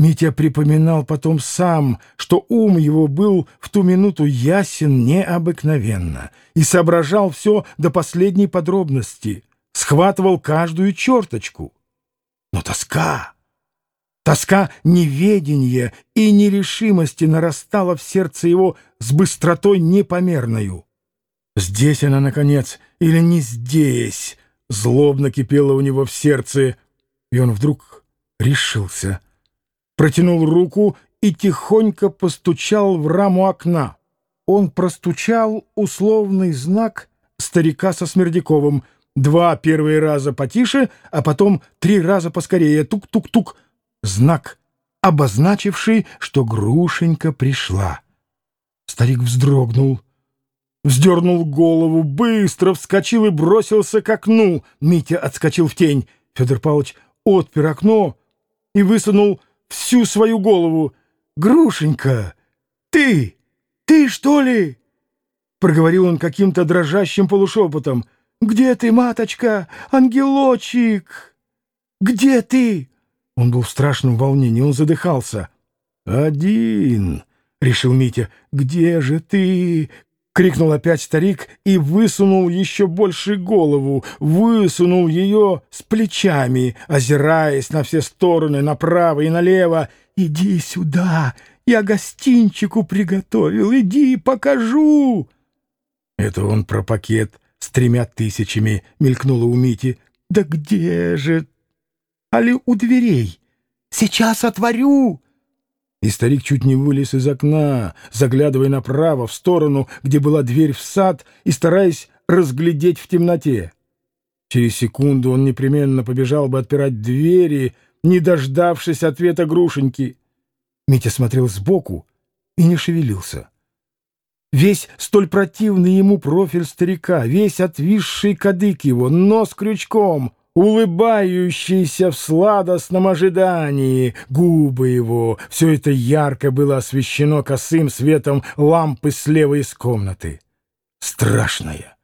Митя припоминал потом сам, что ум его был в ту минуту ясен необыкновенно и соображал все до последней подробности, схватывал каждую черточку. Но тоска, тоска неведения и нерешимости нарастала в сердце его с быстротой непомерною. Здесь она, наконец, или не здесь, злобно кипела у него в сердце, и он вдруг решился — протянул руку и тихонько постучал в раму окна. Он простучал условный знак старика со Смердяковым. Два первые раза потише, а потом три раза поскорее. Тук-тук-тук. Знак, обозначивший, что Грушенька пришла. Старик вздрогнул. Вздернул голову, быстро вскочил и бросился к окну. Митя отскочил в тень. Федор Павлович отпер окно и высунул всю свою голову. «Грушенька, ты, ты что ли?» Проговорил он каким-то дрожащим полушепотом. «Где ты, маточка, ангелочек? Где ты?» Он был в страшном волнении, он задыхался. «Один!» — решил Митя. «Где же ты? — крикнул опять старик и высунул еще больше голову, высунул ее с плечами, озираясь на все стороны, направо и налево. «Иди сюда, я гостинчику приготовил, иди, покажу!» Это он про пакет с тремя тысячами мелькнуло у Мити. «Да где же? Али у дверей? Сейчас отворю!» И старик чуть не вылез из окна, заглядывая направо, в сторону, где была дверь в сад, и стараясь разглядеть в темноте. Через секунду он непременно побежал бы отпирать двери, не дождавшись ответа Грушеньки. Митя смотрел сбоку и не шевелился. Весь столь противный ему профиль старика, весь отвисший кадык его, нос крючком — улыбающийся в сладостном ожидании, губы его, все это ярко было освещено косым светом лампы слева из комнаты. Страшная,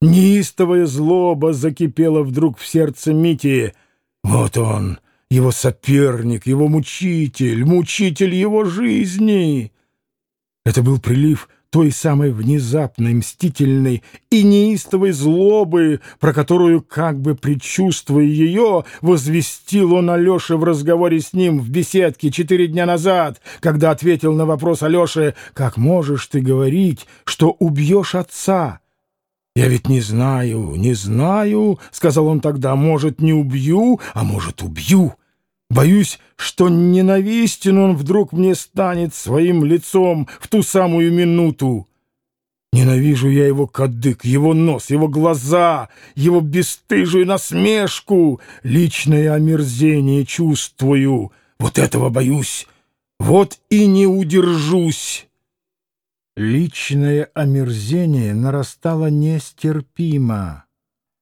неистовая злоба закипела вдруг в сердце Мити. Вот он, его соперник, его мучитель, мучитель его жизни. Это был прилив той самой внезапной, мстительной и неистовой злобы, про которую, как бы предчувствуя ее, возвестил он Алёше в разговоре с ним в беседке четыре дня назад, когда ответил на вопрос Алёши «Как можешь ты говорить, что убьешь отца?» «Я ведь не знаю, не знаю», — сказал он тогда, — «может, не убью, а может, убью». Боюсь, что ненавистен он вдруг мне станет своим лицом в ту самую минуту. Ненавижу я его кадык, его нос, его глаза, его бесстыжую насмешку, личное омерзение чувствую. Вот этого боюсь, вот и не удержусь. Личное омерзение нарастало нестерпимо.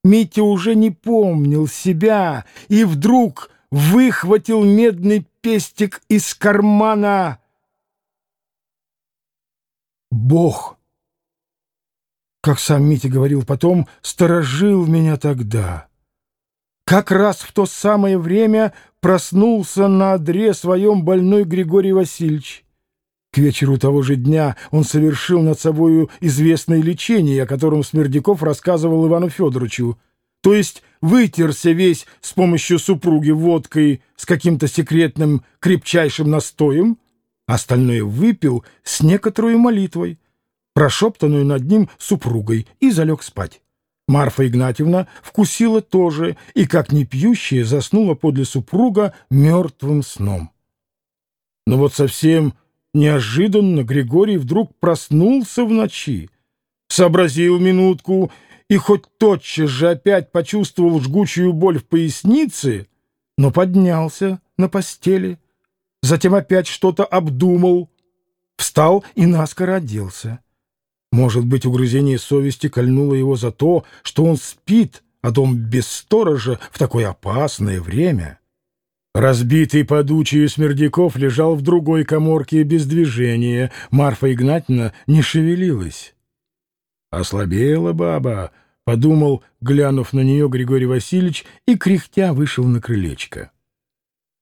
Митя уже не помнил себя, и вдруг выхватил медный пестик из кармана. Бог, как сам Митя говорил потом, сторожил меня тогда. Как раз в то самое время проснулся на одре своем больной Григорий Васильевич. К вечеру того же дня он совершил над собою известное лечение, о котором Смердяков рассказывал Ивану Федоровичу то есть вытерся весь с помощью супруги водкой с каким-то секретным крепчайшим настоем, остальное выпил с некоторой молитвой, прошептанную над ним супругой, и залег спать. Марфа Игнатьевна вкусила тоже и, как не пьющая, заснула подле супруга мертвым сном. Но вот совсем неожиданно Григорий вдруг проснулся в ночи, сообразил минутку и хоть тотчас же опять почувствовал жгучую боль в пояснице, но поднялся на постели, затем опять что-то обдумал, встал и наскоро оделся. Может быть, угрызение совести кольнуло его за то, что он спит, а дом без сторожа в такое опасное время. Разбитый подучий Смердяков лежал в другой коморке без движения. Марфа Игнатьевна не шевелилась. Ослабела баба, — подумал, глянув на нее Григорий Васильевич, и кряхтя вышел на крылечко.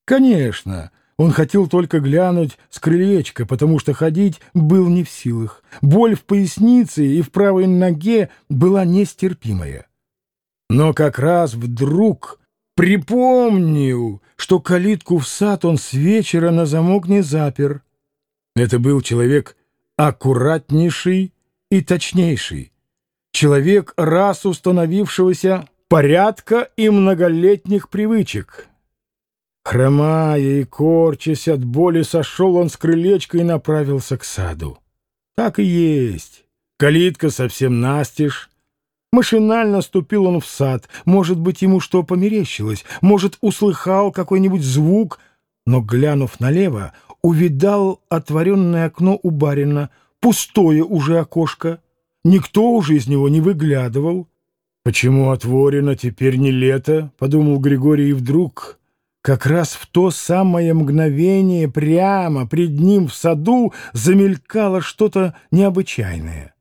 Конечно, Он хотел только глянуть с крылечка, потому что ходить был не в силах. Боль в пояснице и в правой ноге была нестерпимая. Но как раз вдруг припомнил, что калитку в сад он с вечера на замок не запер. Это был человек аккуратнейший и точнейший. Человек, раз установившегося порядка и многолетних привычек. Хромая и корчась от боли, сошел он с крылечка и направился к саду. Так и есть. Калитка совсем настежь. Машинально ступил он в сад. Может быть, ему что померещилось, может, услыхал какой-нибудь звук, но, глянув налево, увидал отворенное окно у барина, пустое уже окошко. Никто уже из него не выглядывал. «Почему отворено теперь не лето?» — подумал Григорий, и вдруг как раз в то самое мгновение прямо пред ним в саду замелькало что-то необычайное.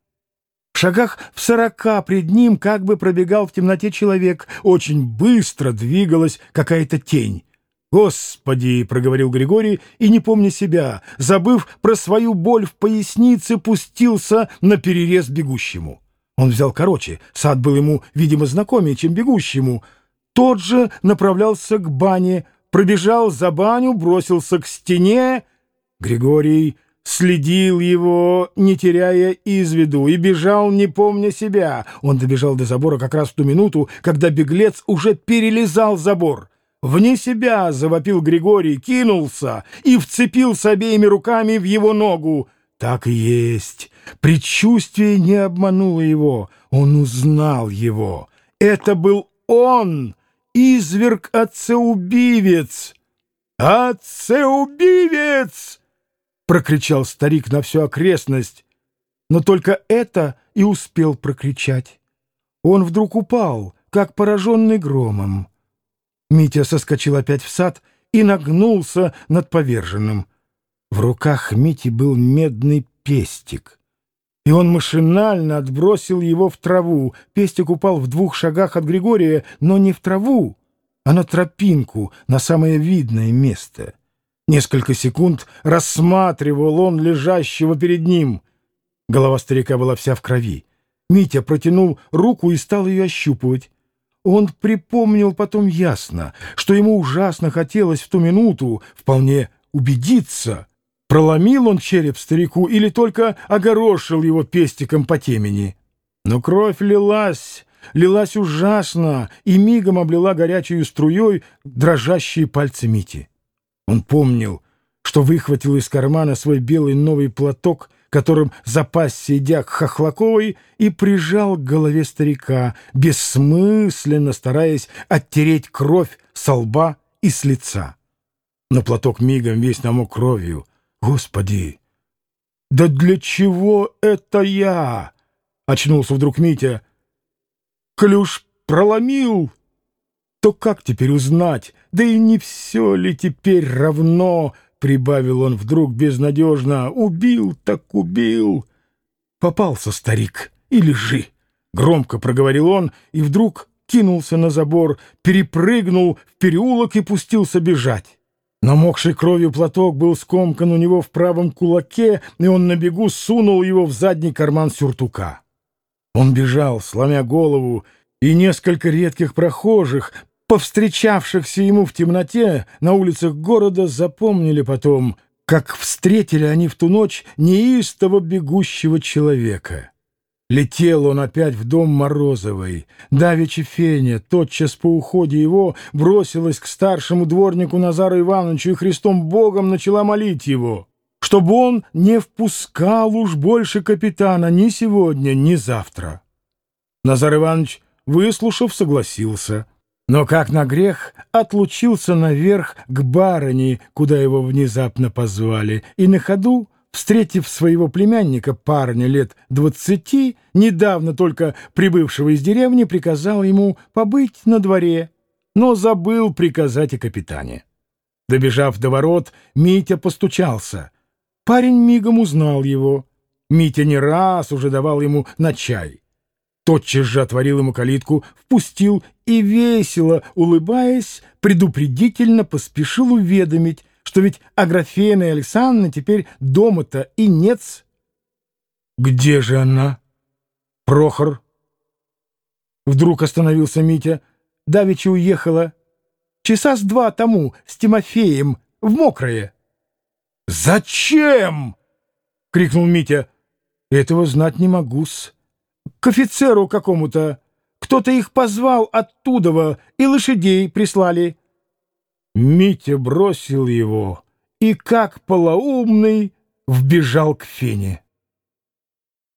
В шагах в сорока пред ним как бы пробегал в темноте человек, очень быстро двигалась какая-то тень. «Господи!» — проговорил Григорий, и, не помня себя, забыв про свою боль в пояснице, пустился на перерез бегущему. Он взял короче, сад был ему, видимо, знакомее, чем бегущему — тот же направлялся к бане, пробежал за баню, бросился к стене. Григорий следил его, не теряя из виду, и бежал, не помня себя. Он добежал до забора как раз в ту минуту, когда беглец уже перелезал забор. Вне себя завопил Григорий, кинулся и вцепился обеими руками в его ногу. Так и есть. Предчувствие не обмануло его. Он узнал его. Это был он, изверг отцеубивец! Отцеубивец! прокричал старик на всю окрестность, но только это и успел прокричать. Он вдруг упал, как пораженный громом. Митя соскочил опять в сад и нагнулся над поверженным. В руках Мити был медный пестик и он машинально отбросил его в траву. Пестик упал в двух шагах от Григория, но не в траву, а на тропинку, на самое видное место. Несколько секунд рассматривал он лежащего перед ним. Голова старика была вся в крови. Митя протянул руку и стал ее ощупывать. Он припомнил потом ясно, что ему ужасно хотелось в ту минуту вполне убедиться — Проломил он череп старику или только огорошил его пестиком по темени? Но кровь лилась, лилась ужасно и мигом облила горячей струей дрожащие пальцы Мити. Он помнил, что выхватил из кармана свой белый новый платок, которым запасся идя к Хохлаковой, и прижал к голове старика, бессмысленно стараясь оттереть кровь со лба и с лица. Но платок мигом весь намок кровью, Господи! Да для чего это я? Очнулся вдруг Митя. Клюш проломил. То как теперь узнать? Да и не все ли теперь равно? Прибавил он вдруг безнадежно. Убил так убил. Попался старик. И лежи. Громко проговорил он, и вдруг кинулся на забор, перепрыгнул в переулок и пустился бежать. Намокший кровью платок был скомкан у него в правом кулаке, и он на бегу сунул его в задний карман сюртука. Он бежал, сломя голову, и несколько редких прохожих, повстречавшихся ему в темноте на улицах города, запомнили потом, как встретили они в ту ночь неистово бегущего человека. Летел он опять в дом Морозовой. Давича Феня, тотчас по уходе его, бросилась к старшему дворнику Назару Ивановичу и Христом Богом начала молить его, чтобы он не впускал уж больше капитана ни сегодня, ни завтра. Назар Иванович, выслушав, согласился. Но, как на грех, отлучился наверх к барыне, куда его внезапно позвали, и на ходу встретив своего племянника, парня лет двадцати, недавно только прибывшего из деревни, приказал ему побыть на дворе, но забыл приказать о капитане. Добежав до ворот, Митя постучался. Парень мигом узнал его. Митя не раз уже давал ему на чай. Тотчас же отворил ему калитку, впустил и, весело улыбаясь, предупредительно поспешил уведомить, что ведь Аграфена и Александра теперь дома-то и нет. Где же она? Прохор. Вдруг остановился Митя. Давича уехала. Часа с два тому с Тимофеем в мокрое. «Зачем?» — крикнул Митя. «Этого знать не могу-с. К офицеру какому-то. Кто-то их позвал оттуда и лошадей прислали». Митя бросил его и, как полоумный, вбежал к Фене.